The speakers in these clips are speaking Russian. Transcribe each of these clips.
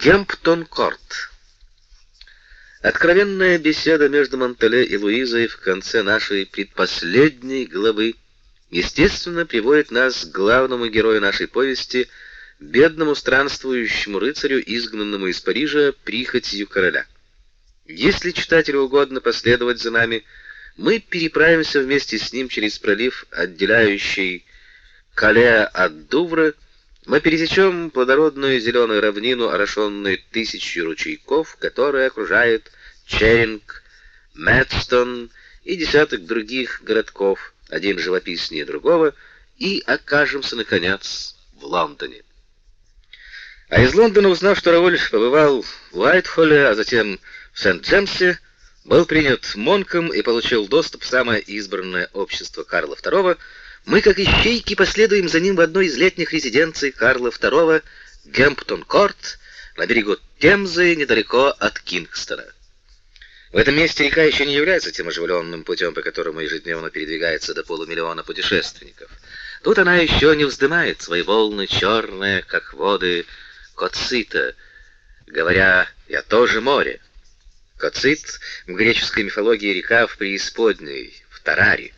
Кемптон-Корт. Откровенная беседа между Монтале и Луизой в конце нашей предпоследней главы естественно приводит нас к главному герою нашей повести, бедному странствующему рыцарю, изгнанному из Парижа прихотью короля. Если читателю угодно последовать за нами, мы переправимся вместе с ним через пролив, отделяющий Кале от Дувра, мы пересечем плодородную зеленую равнину, орошенную тысячью ручейков, которая окружает Черинг, Мэтстон и десяток других городков, один живописнее другого, и окажемся наконец в Лондоне. А из Лондона, узнав, что Рауль побывал в Уайтхолле, а затем в Сент-Джемсе, был принят Монком и получил доступ в самое избранное общество Карла II, мы, как ищейки, последуем за ним в одной из летних резиденций Карла II, Гемптон-Корт, на берегу Темзы, недалеко от Кингстона. В этом месте река еще не является тем оживленным путем, по которому ежедневно передвигается до полумиллиона путешественников. Тут она еще не вздымает свои волны черные, как воды Коцита, говоря «я тоже море». Коцит в греческой мифологии река в преисподней, в Тараре.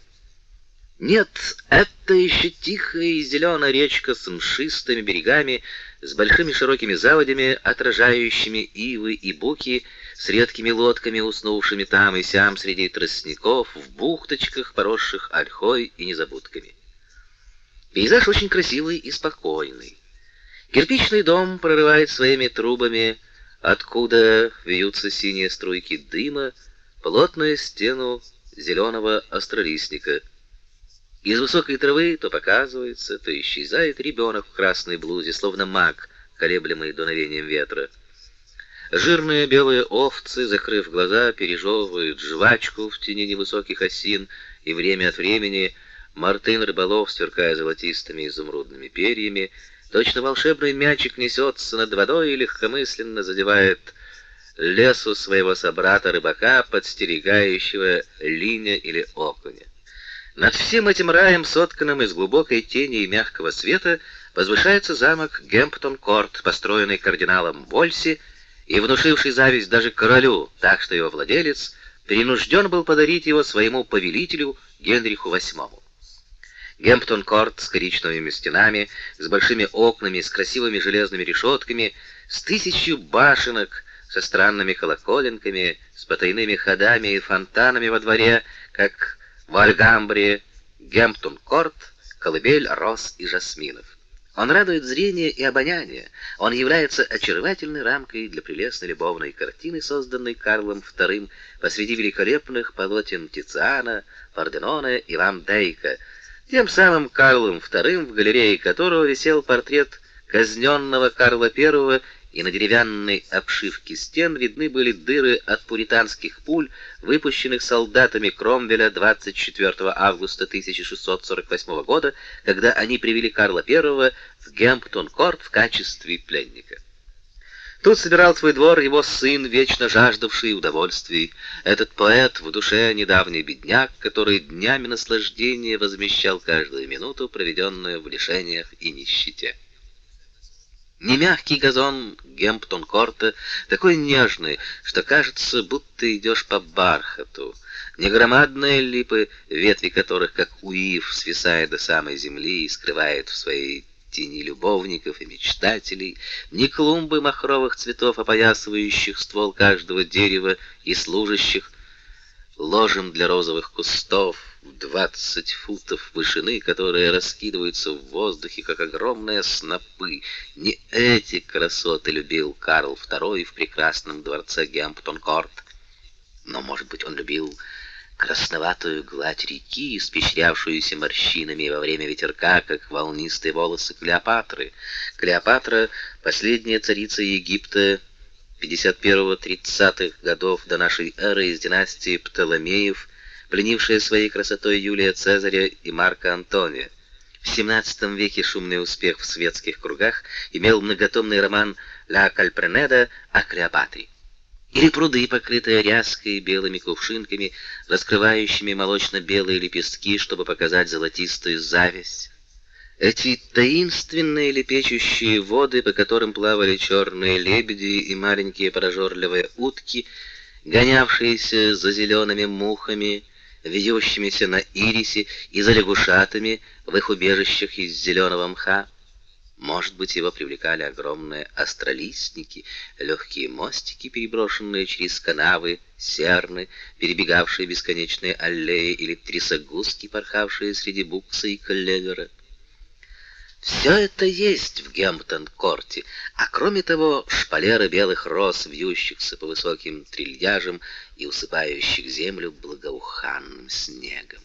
Нет, это еще тихая и зеленая речка с мшистыми берегами, с большими широкими заводями, отражающими ивы и буки, с редкими лодками, уснувшими там и сям среди тростников, в бухточках, поросших ольхой и незабудками. Пейзаж очень красивый и спокойный. Кирпичный дом прорывает своими трубами, откуда вьются синие струйки дыма, плотную стену зеленого астролистника — из высокой травы то показывается, то исчезает ребенок в красной блузе, словно маг, колеблемый дуновением ветра. Жирные белые овцы, закрыв глаза, пережевывают жвачку в тени невысоких осин, и время от времени Мартын рыболов, сверкая золотистыми изумрудными перьями, точно волшебный мячик несется над водой и легкомысленно задевает лесу своего собрата-рыбака, подстерегающего линя или окуня. Над всем этим раем, сотканным из глубокой тени и мягкого света, возвышается замок Гемптон-Корт, построенный кардиналом Вольси и внушивший зависть даже королю, так что его владелец принужден был подарить его своему повелителю Генриху VIII. Гемптон-Корт с коричневыми стенами, с большими окнами, с красивыми железными решетками, с тысячью башенок, со странными колоколенками, с потайными ходами и фонтанами во дворе, как в Альгамбре, Гемптон-Корт, колыбель роз и жасминов. Он радует зрение и обоняние. Он является очаровательной рамкой для прелестной любовной картины, созданной Карлом II посреди великолепных полотен Тициана, Парденона и Ван Дейка, тем самым Карлом II, в галерее которого висел портрет казненного Карла I и на деревянной обшивке стен видны были дыры от пуританских пуль, выпущенных солдатами Кромвеля 24 августа 1648 года, когда они привели Карла I в Гемптон-Корт в качестве пленника. Тут собирал свой двор его сын, вечно жаждавший удовольствий, этот поэт в душе недавний бедняк, который днями наслаждения возмещал каждую минуту, проведенную в лишениях и нищете. Не мягкий газон Гемптон-Корта, такой нежный, что кажется, будто идешь по бархату. Не громадные липы, ветви которых, как уив, свисают до самой земли и скрывают в своей тени любовников и мечтателей, не клумбы махровых цветов, опоясывающих ствол каждого дерева и служащих ложем для розовых кустов, в 20 футов вышины, которые раскидываются в воздухе, как огромные снопы. Не эти красоты любил Карл II в прекрасном дворце Гемптон-Корт. Но, может быть, он любил красноватую гладь реки, испещрявшуюся морщинами во время ветерка, как волнистые волосы Клеопатры. Клеопатра — последняя царица Египта 51-30-х годов до нашей эры из династии Птоломеев — пленившая своей красотой Юлия Цезаря и Марка Антония. В XVII веке шумный успех в светских кругах имел многотомный роман «Ла Кальпренеда» о Клеопатре. Или пруды, покрытые ряской белыми кувшинками, раскрывающими молочно-белые лепестки, чтобы показать золотистую зависть. Эти таинственные лепечущие воды, по которым плавали черные лебеди и маленькие прожорливые утки, гонявшиеся за зелеными мухами, вьющимися на ирисе и за лягушатами в их убежищах из зеленого мха, может быть, его привлекали огромные астролистники, легкие мостики, переброшенные через канавы, серны, перебегавшие бесконечные аллеи, или трясогузки, порхавшие среди букса и клевера. Все это есть в Гемптон-корте, а кроме того, шпалеры белых роз, вьющихся по высоким трильяжам и усыпающих землю благоуханным снегом.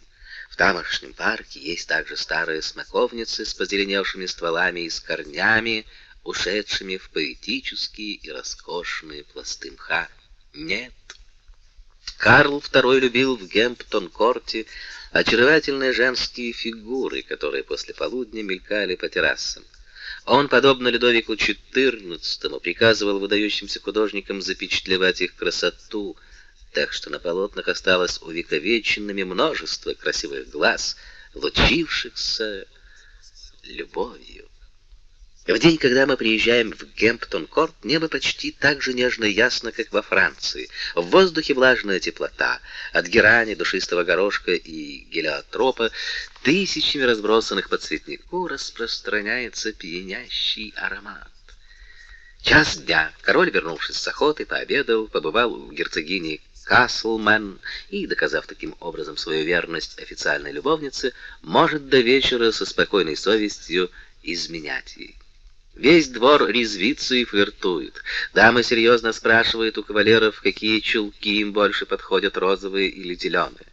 В тамошнем парке есть также старые смоковницы с позеленевшими стволами и с корнями, ушедшими в поэтические и роскошные пласты мха. Нет. Карл II любил в Гемптон-корте очаровательные женские фигуры, которые после полудня мелькали по террасам. Он, подобно Людовику XIV, приказывал выдающимся художникам запечатлевать их красоту, так что на полотнах осталось увековеченными множество красивых глаз, лучившихся любовью. В день, когда мы приезжаем в Гемптон-Корт, небо почти так же нежно и ясно, как во Франции. В воздухе влажная теплота. От герани, душистого горошка и гелиотропа, тысячами разбросанных по цветнику, распространяется пьянящий аромат. Час дня. Король, вернувшись с охоты, пообедал, побывал у герцогини Каслмен и, доказав таким образом свою верность официальной любовнице, может до вечера со спокойной совестью изменять ей. Весь двор резвится и флиртует. Дамы серьезно спрашивают у кавалеров, какие чулки им больше подходят, розовые или зеленые.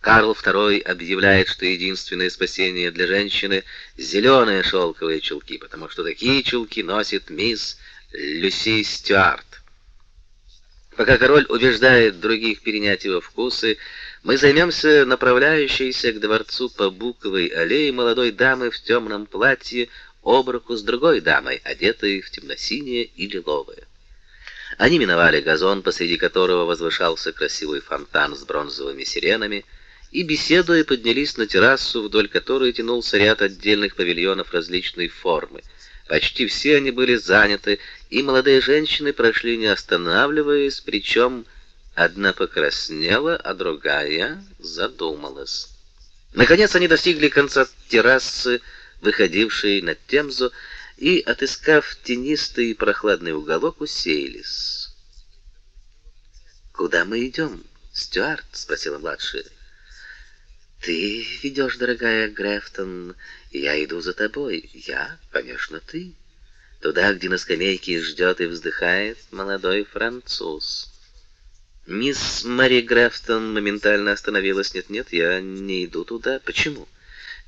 Карл II объявляет, что единственное спасение для женщины зеленые шелковые чулки, потому что такие чулки носит мисс Люси Стюарт. Пока король убеждает других перенять его вкусы, мы займемся направляющейся к дворцу по Буковой аллее молодой дамы в темном платье об руку с другой дамой, одетой в темно-синее и лиловое. Они миновали газон, посреди которого возвышался красивый фонтан с бронзовыми сиренами, и беседуя поднялись на террасу, вдоль которой тянулся ряд отдельных павильонов различной формы. Почти все они были заняты, и молодые женщины прошли не останавливаясь, причем одна покраснела, а другая задумалась. Наконец они достигли конца террасы, выходившей на Темзу, и, отыскав тенистый и прохладный уголок, уселись. «Куда мы идем, Стюарт?» — спросила младшая. «Ты ведешь, дорогая Грефтон, я иду за тобой. Я, конечно, ты. Туда, где на скамейке ждет и вздыхает молодой француз». Мисс Мари Грефтон моментально остановилась. «Нет-нет, я не иду туда. Почему?»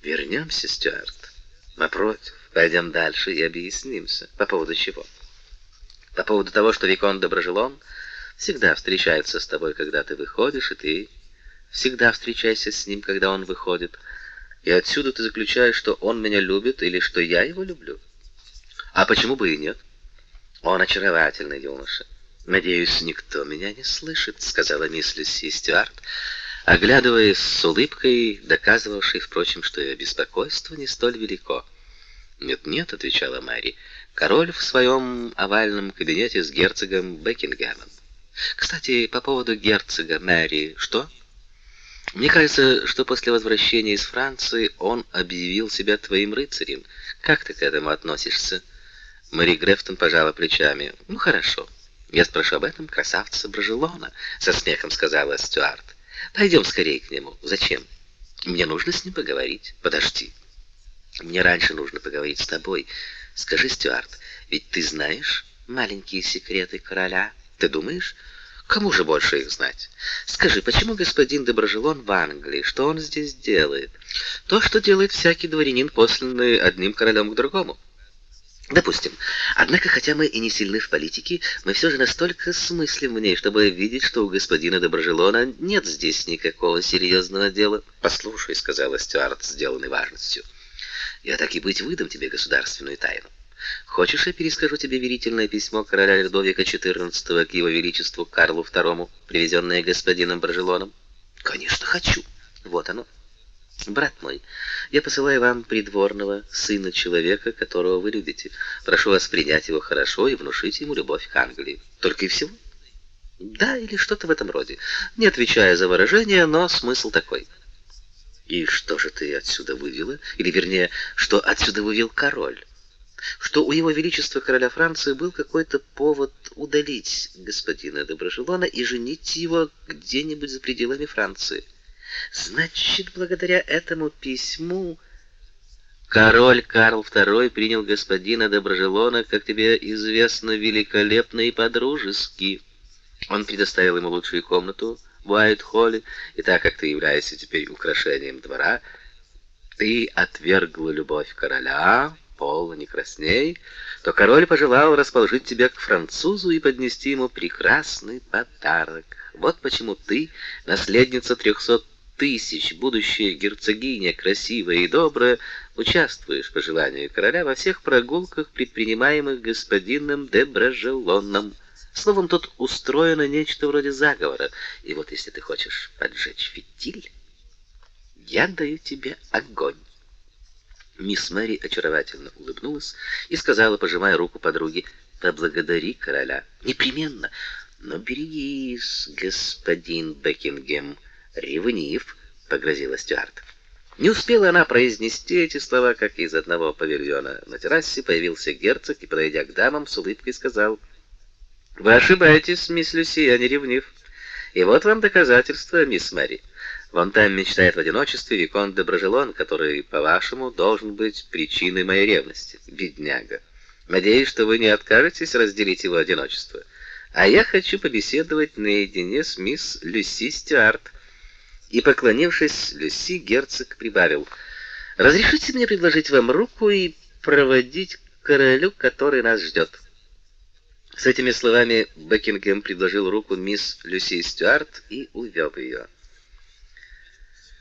«Вернемся, Стюарт. Напротив, пойдем дальше и объяснимся. По поводу чего?» «По поводу того, что Викон Доброжелон всегда встречается с тобой, когда ты выходишь, и ты Всегда встречайся с ним, когда он выходит. И отсюда ты заключаешь, что он меня любит или что я его люблю. А почему бы и нет? Он очаровательный юноша. Надеюсь, никто меня не слышит, сказала мисс Люси Стюарт, оглядываясь с улыбкой, доказывавшей, впрочем, что ее беспокойство не столь велико. «Нет-нет», — отвечала Мэри, — «король в своем овальном кабинете с герцогом Бекингемом. Кстати, по поводу герцога Мэри, что?» Мне кажется, что после возвращения из Франции он объявил себя твоим рыцарем. Как ты к этому относишься? Мари Грефтон пожала плечами. Ну хорошо. Я спрошу об этом красавца Брожелона, со смехом сказала Стюарт. Пойдем скорее к нему. Зачем? Мне нужно с ним поговорить. Подожди. Мне раньше нужно поговорить с тобой. Скажи, Стюарт, ведь ты знаешь маленькие секреты короля? Ты думаешь, Кому же больше их знать? Скажи, почему господин Доброжелон в Англии? Что он здесь делает? То, что делает всякий дворянин, посланный одним королем к другому. Допустим. Однако, хотя мы и не сильны в политике, мы все же настолько смыслим в ней, чтобы видеть, что у господина Доброжелона нет здесь никакого серьезного дела. «Послушай», — сказала Стюарт, сделанной важностью, — «я так и быть выдам тебе государственную тайну. Хочешь, я перескажу тебе верительное письмо короля Людовика XIV к его величеству Карлу II, привезенное господином Брожелоном? Конечно, хочу. Вот оно. Брат мой, я посылаю вам придворного сына человека, которого вы любите. Прошу вас принять его хорошо и внушить ему любовь к Англии. Только и всего. Да, или что-то в этом роде. Не отвечая за выражение, но смысл такой. И что же ты отсюда вывела? Или вернее, что отсюда вывел король? Что у его величества короля Франции был какой-то повод удалить господина Доброжелона и женить его где-нибудь за пределами Франции. Значит, благодаря этому письму король Карл II принял господина Доброжелона, как тебе известно, великолепно и подружески. Он предоставил ему лучшую комнату в Уайт-Холле, и так как ты являешься теперь украшением двора, ты отвергла любовь короля, пола не красней, то король пожелал расположить тебя к французу и поднести ему прекрасный подарок. Вот почему ты, наследница трехсот тысяч, будущая герцогиня, красивая и добрая, участвуешь по желанию короля во всех прогулках, предпринимаемых господином де Бражелоном. Словом, тут устроено нечто вроде заговора. И вот если ты хочешь поджечь фитиль, я даю тебе огонь. Мисс Мэри очаровательно улыбнулась и сказала, пожимая руку подруге: "Поблагодари короля непременно, но берегись, господин Бекингем, ревнив", погрозила Стюарт. Не успела она произнести эти слова, как из одного павильона на террасе появился герцог и, подойдя к дамам, с улыбкой сказал: "Вы ошибаетесь, мисс Люси, я не ревнив. И вот вам доказательство, мисс Мэри. Вон там мечтает в одиночестве виконт де Брожелон, который, по-вашему, должен быть причиной моей ревности. Бедняга. Надеюсь, что вы не откажетесь разделить его одиночество. А я хочу побеседовать наедине с мисс Люси Стюарт. И поклонившись, Люси герцог прибавил: "Разрешите мне предложить вам руку и проводить к королю, который нас ждет». С этими словами Бекингем предложил руку мисс Люси Стюарт и увел ее.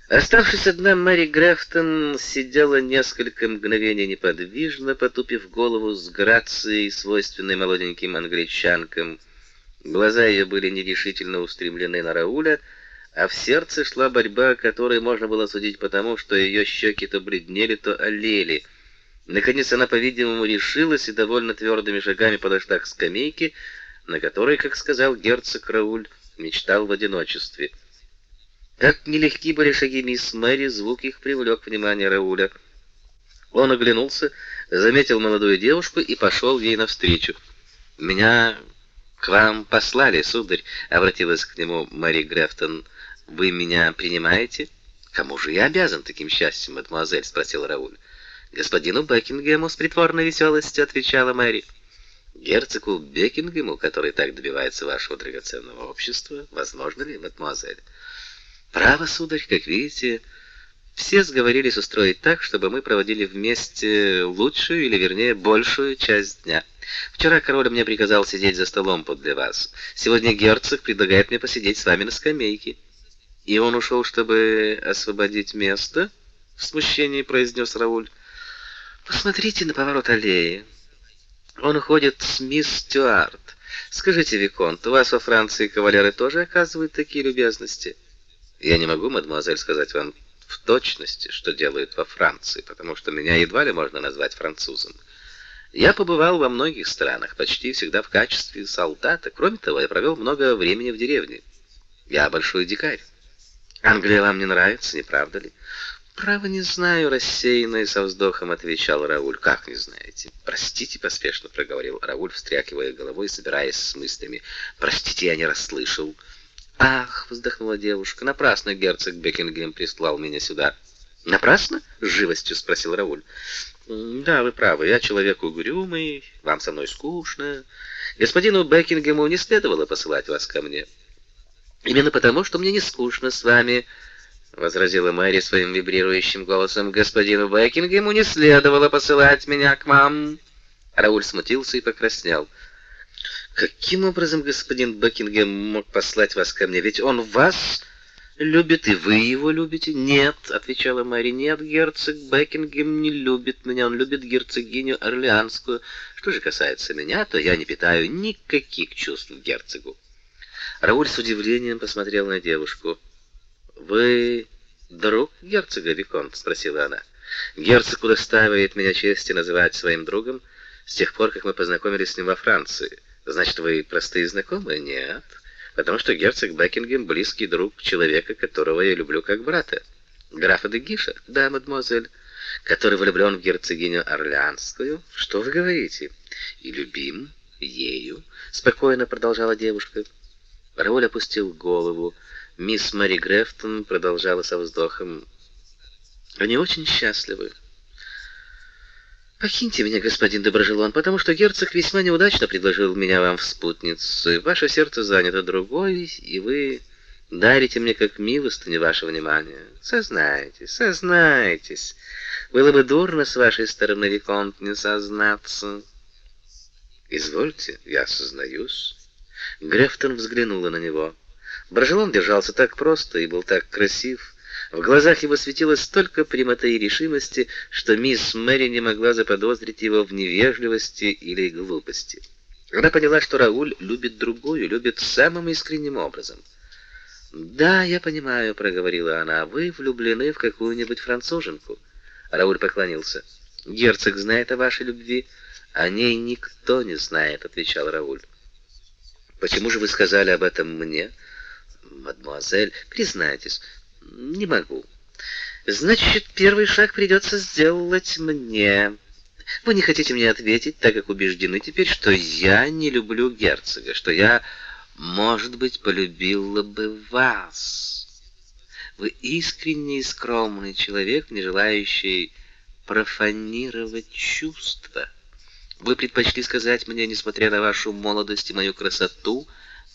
Оставшись одна, Мэри Грефтон сидела несколько мгновений неподвижно, потупив голову с грацией, свойственной молоденьким англичанкам. Глаза ее были нерешительно устремлены на Рауля, а в сердце шла борьба, которой можно было судить потому, что ее щеки то бледнели, то олели. Наконец она, по-видимому, решилась и довольно твердыми шагами подошла к скамейке, на которой, как сказал герцог Рауль, мечтал в одиночестве. Как нелегки были шаги мисс Мэри, звук их привлек внимание Рауля. Он оглянулся, заметил молодую девушку и пошел ей навстречу. «Меня к вам послали, сударь», — обратилась к нему Мэри Грефтон. «Вы меня принимаете?» «Кому же я обязан таким счастьем, мадемуазель?» — спросил Рауль. «Господину Бекингему с притворной веселостью», — отвечала Мэри. «Герцогу Бекингему, который так добивается вашего драгоценного общества, возможно ли, мадемуазель?» Право, сударь, как видите, все сговорились устроить так, чтобы мы проводили вместе лучшую или вернее большую часть дня. Вчера король мне приказал сидеть за столом подле вас. Сегодня герцог предлагает мне посидеть с вами на скамейке. И он ушел, чтобы освободить место, в смущении произнес Рауль. Посмотрите на поворот аллеи. Он ходит с мисс Стюарт. Скажите, виконт, у вас во Франции кавалеры тоже оказывают такие любезности? Я не могу, мадемуазель, сказать вам в точности, что делают во Франции, потому что меня едва ли можно назвать французом. Я побывал во многих странах, почти всегда в качестве солдата. Кроме того, я провел много времени в деревне. Я большой дикарь. Англия вам не нравится, не правда ли? Право не знаю, рассеянно и со вздохом отвечал Рауль. Как не знаете? Простите, поспешно проговорил Рауль, встряхивая головой, собираясь с мыслями. Простите, я не расслышал. Ах, вздохнула девушка. Напрасно герцог Бекингем прислал меня сюда. Напрасно? с живостью спросил Рауль. Да, вы правы. Я человек угрюмый, вам со мной скучно. Господину Бекингему не следовало посылать вас ко мне. Именно потому, что мне не скучно с вами, возразила Мэри своим вибрирующим голосом. Господину Бекингему не следовало посылать меня к вам. Рауль смутился и покраснел. Каким образом господин Бекингем мог послать вас ко мне? Ведь он вас любит, и вы его любите. Нет, отвечала Мэри. Нет, герцог Бекингем не любит меня, он любит герцогиню Орлеанскую. Что же касается меня, то я не питаю никаких чувств к герцогу. Рауль с удивлением посмотрел на девушку. Вы друг герцога Виконт?» — спросила она. «Герцог удостаивает меня чести называть своим другом с тех пор, как мы познакомились с ним во Франции. Значит, вы простые знакомые?» «Нет, потому что герцог Бекингем — близкий друг человека, которого я люблю как брата. Графа де Гиша?» «Да, мадемуазель» который влюблен в герцогиню Орлеанскую? Что вы говорите? И любим ею, спокойно продолжала девушка. Рауль опустил голову. Мисс Мэри Грефтон продолжала со вздохом: "Они очень счастливы. Покиньте меня, господин Доброжелон, потому что герцог весьма неудачно предложил меня вам в спутницу. Ваше сердце занято другой, и вы дарите мне как милостыню ваше внимание. Сознайтесь, сознайтесь. Было бы дурно с вашей стороны, виконт, не сознаться. Извольте, я сознаюсь. Грефтон взглянула на него. Брожелон держался так просто и был так красив. В глазах его светилось столько прямоты и решимости, что мисс Мэри не могла заподозрить его в невежливости или глупости. Она поняла, что Рауль любит другую, любит самым искренним образом. "Да, я понимаю", проговорила она. "Вы влюблены в какую-нибудь француженку". Рауль поклонился. Герцог знает о вашей любви, о ней никто не знает, отвечал Рауль. Почему же вы сказали об этом мне? Мадемуазель, признайтесь, не могу. Значит, первый шаг придется сделать мне. Вы не хотите мне ответить, так как убеждены теперь, что я не люблю герцога, что я, может быть, полюбила бы вас. Вы искренний и скромный человек, не желающий профанировать чувства. Вы предпочли сказать мне, несмотря на вашу молодость и мою красоту,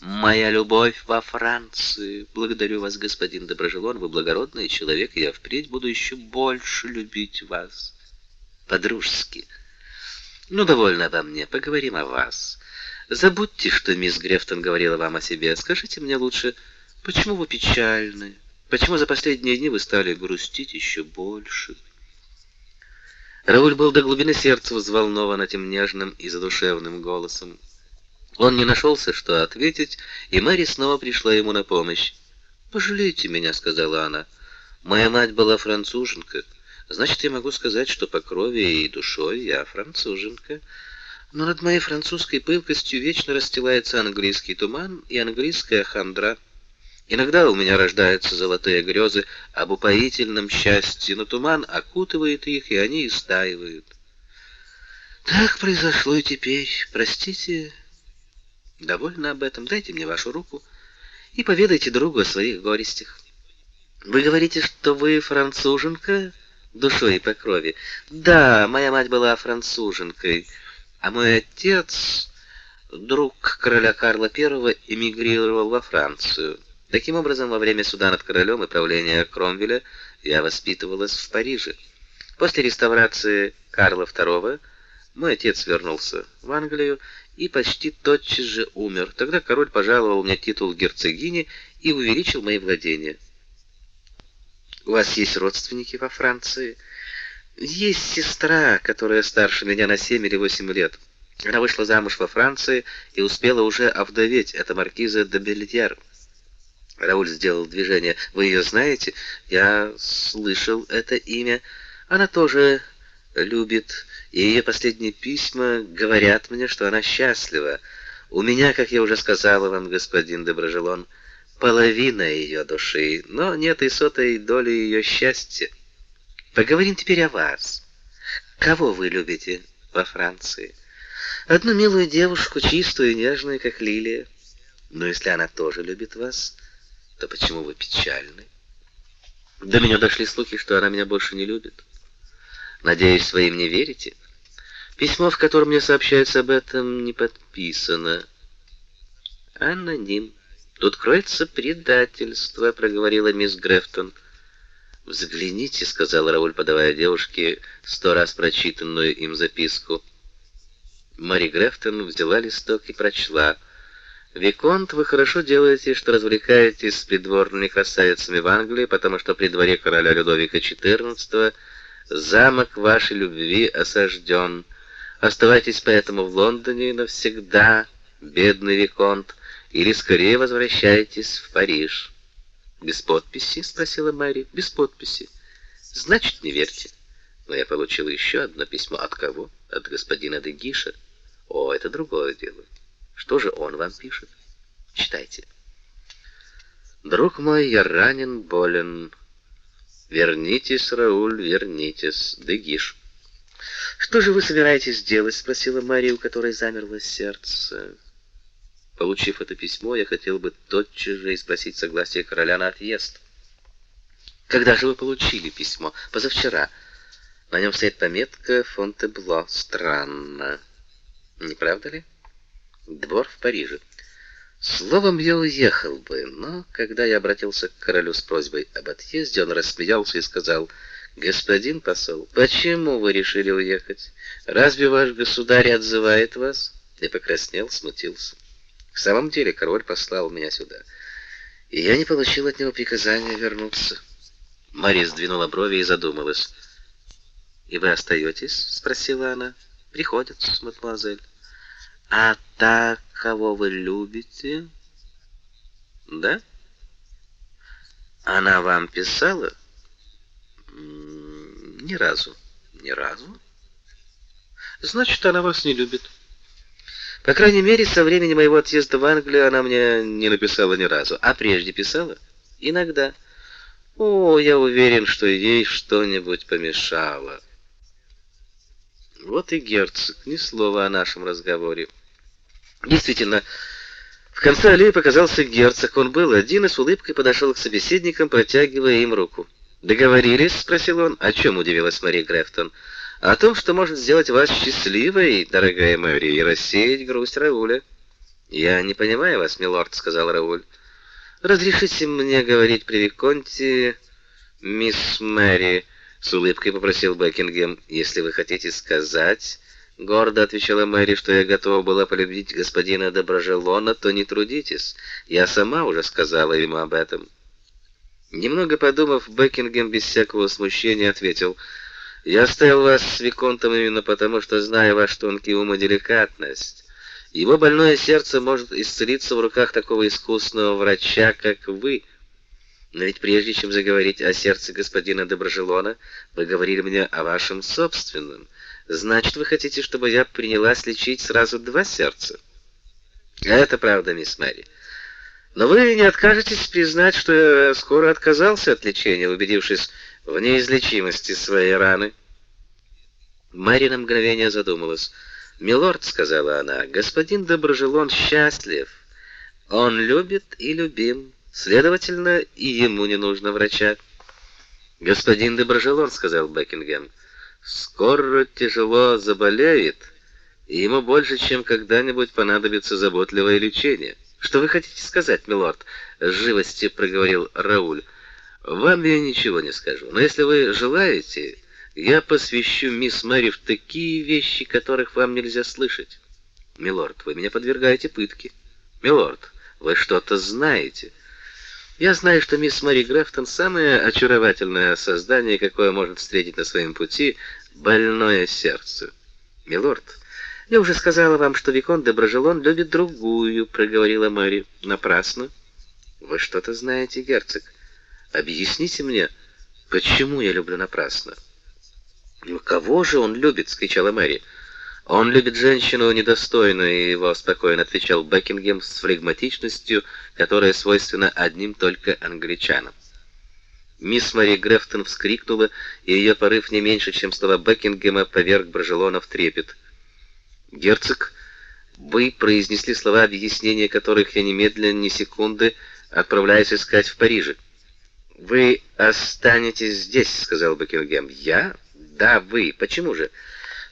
моя любовь во Франции. Благодарю вас, господин Доброжелон, вы благородный человек, и я впредь буду еще больше любить вас. По-дружески. Ну, довольно обо мне, поговорим о вас. Забудьте, что мисс Грефтон говорила вам о себе. Скажите мне лучше, почему вы печальны? Почему за последние дни вы стали грустить еще больше? Рауль был до глубины сердца взволнован этим нежным и задушевным голосом. Он не нашелся, что ответить, и Мэри снова пришла ему на помощь. "Пожалейте меня", сказала она. "Моя мать была француженка. Значит, я могу сказать, что по крови и душой я француженка. Но над моей французской пылкостью вечно расстилается английский туман и английская хандра. Иногда у меня рождаются золотые грезы об упоительном счастье, но туман окутывает их, и они истаивают. Так произошло и теперь. Простите, довольно об этом. Дайте мне вашу руку и поведайте другу о своих горестях. Вы говорите, что вы француженка душой и по крови. Да, моя мать была француженкой, а мой отец, друг короля Карла I, эмигрировал во Францию. Таким образом, во время суда над королем и правления Кромвеля я воспитывалась в Париже. После реставрации Карла II мой отец вернулся в Англию и почти тотчас же умер. Тогда король пожаловал мне титул герцогини и увеличил мои владения. У вас есть родственники во Франции? Есть сестра, которая старше меня на семь или восемь лет. Она вышла замуж во Франции и успела уже овдоветь. Это маркиза де Бельдьер. Рауль сделал движение. Вы ее знаете? Я слышал это имя. Она тоже любит, и ее последние письма говорят мне, что она счастлива. У меня, как я уже сказала вам, господин Доброжелон, половина ее души, но нет и сотой доли ее счастья. Поговорим теперь о вас. Кого вы любите во Франции? Одну милую девушку, чистую и нежную, как лилия. Но если она тоже любит вас, то почему вы печальны? До меня дошли слухи, что она меня больше не любит. Надеюсь, вы им не верите? Письмо, в котором мне сообщается об этом, не подписано. Аноним. Тут кроется предательство, проговорила мисс Грефтон. Взгляните, сказал Рауль, подавая девушке сто раз прочитанную им записку. Мари Грефтон взяла листок и прочла: Виконт, вы хорошо делаете, что развлекаетесь с придворными красавицами в Англии, потому что при дворе короля Людовика XIV замок вашей любви осажден. Оставайтесь поэтому в Лондоне навсегда, бедный виконт, или скорее возвращайтесь в Париж. Без подписи, спросила Мэри. Без подписи. Значит, не верьте. Но я получил еще одно письмо от кого? От господина Дегиша. О, это другое дело. Что же он вам пишет? Читайте. Друг мой, я ранен, болен. Вернитесь, Рауль, вернитесь, Дегиш. Что же вы собираетесь делать, спросила Мария, у которой замерло сердце. Получив это письмо, я хотел бы тотчас же спросить согласие короля на отъезд. Когда же вы получили письмо? Позавчера. На нем стоит пометка Фонтебло. Странно. Не правда ли? Двор в Париже. Словом, я уехал бы, но когда я обратился к королю с просьбой об отъезде, он рассмеялся и сказал: "Господин посол, почему вы решили уехать? Разве ваш государь отзывает вас?" Я покраснел, смутился. В самом деле, король послал меня сюда, и я не получил от него приказания вернуться. Мария сдвинула брови и задумалась. "И вы остаетесь?» — спросила она. "Приходят, мадемуазель. А та, кого вы любите? Да? Она вам писала? Ни разу. Ни разу? Значит, она вас не любит. По крайней мере, со времени моего отъезда в Англию она мне не написала ни разу. А прежде писала? Иногда. О, я уверен, что ей что-нибудь помешало. Вот и герцог, ни слова о нашем разговоре. Действительно, в конце аллеи показался герцог. Он был один и с улыбкой подошел к собеседникам, протягивая им руку. "Договорились?" спросил он. "О чем удивилась Мария Грефтон?" "О том, что может сделать вас счастливой, дорогая Мэри, и рассеять грусть Рауля". "Я не понимаю вас, милорд", сказал Рауль. "Разрешите мне говорить при виконте, мисс Мэри?" с улыбкой попросил Бекингем. "Если вы хотите сказать, Гордо отвечала Мэри, что я готова была полюбить господина Доброжелона, то не трудитесь. Я сама уже сказала ему об этом. Немного подумав, Бекингем без всякого смущения ответил: "Я оставил вас с виконтом именно потому, что знаю ваш тонкий ум и деликатность. Его больное сердце может исцелиться в руках такого искусного врача, как вы. Но ведь прежде чем заговорить о сердце господина Доброжелона, вы говорили мне о вашем собственном. Значит, вы хотите, чтобы я принялась лечить сразу два сердца? Это правда, мисс Мэри. Но вы не откажетесь признать, что я скоро отказался от лечения, убедившись в неизлечимости своей раны. Мэри на мгновение задумалась. "Милорд", сказала она, "господин Доброжелон счастлив. Он любит и любим, следовательно, и ему не нужно врача". "Господин Доброжелон", сказал Бекингем скоро тяжело заболеет, и ему больше, чем когда-нибудь понадобится заботливое лечение. Что вы хотите сказать, милорд? с живостью проговорил Рауль. Вам я ничего не скажу, но если вы желаете, я посвящу мисс Мэри в такие вещи, которых вам нельзя слышать. Милорд, вы меня подвергаете пытке. Милорд, вы что-то знаете. Я знаю, что мисс Мэри Грефтон самое очаровательное создание, какое может встретить на своем пути больное сердце. Милорд, я уже сказала вам, что виконт де Брожелон любит другую, проговорила Мэри. Напрасно. Вы что-то знаете, герцог. Объясните мне, почему я люблю напрасно. Ну кого же он любит, скричала Мэри. Он любит женщину недостойную его, спокойно отвечал Бекингем с флегматичностью, которая свойственна одним только англичанам. Мисс Мари Грефтон вскрикнула, и ее порыв не меньше, чем слова Бекингема, поверг Брожелона в трепет. Герцог, вы произнесли слова объяснения которых я немедленно ни секунды отправляюсь искать в Париже. Вы останетесь здесь, сказал Бекингем. Я? Да, вы. Почему же?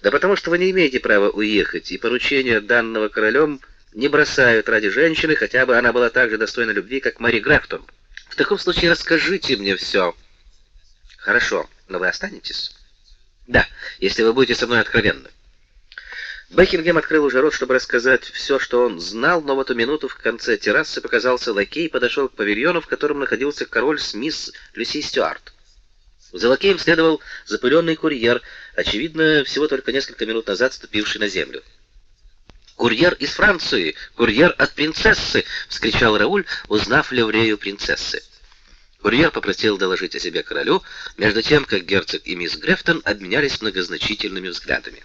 Да потому что вы не имеете права уехать, и поручение данного королем не бросают ради женщины, хотя бы она была так же достойна любви, как Мари Графтон. В таком случае расскажите мне все. Хорошо, но вы останетесь? Да, если вы будете со мной откровенны. Бекингем открыл уже рот, чтобы рассказать все, что он знал, но в эту минуту в конце террасы показался лакей и подошел к павильону, в котором находился король с мисс Люси Стюарт. За лакеем следовал запыленный курьер, очевидно, всего только несколько минут назад ступивший на землю. «Курьер из Франции! Курьер от принцессы!» — вскричал Рауль, узнав ливрею принцессы. Курьер попросил доложить о себе королю, между тем как герцог и мисс Грефтон обменялись многозначительными взглядами.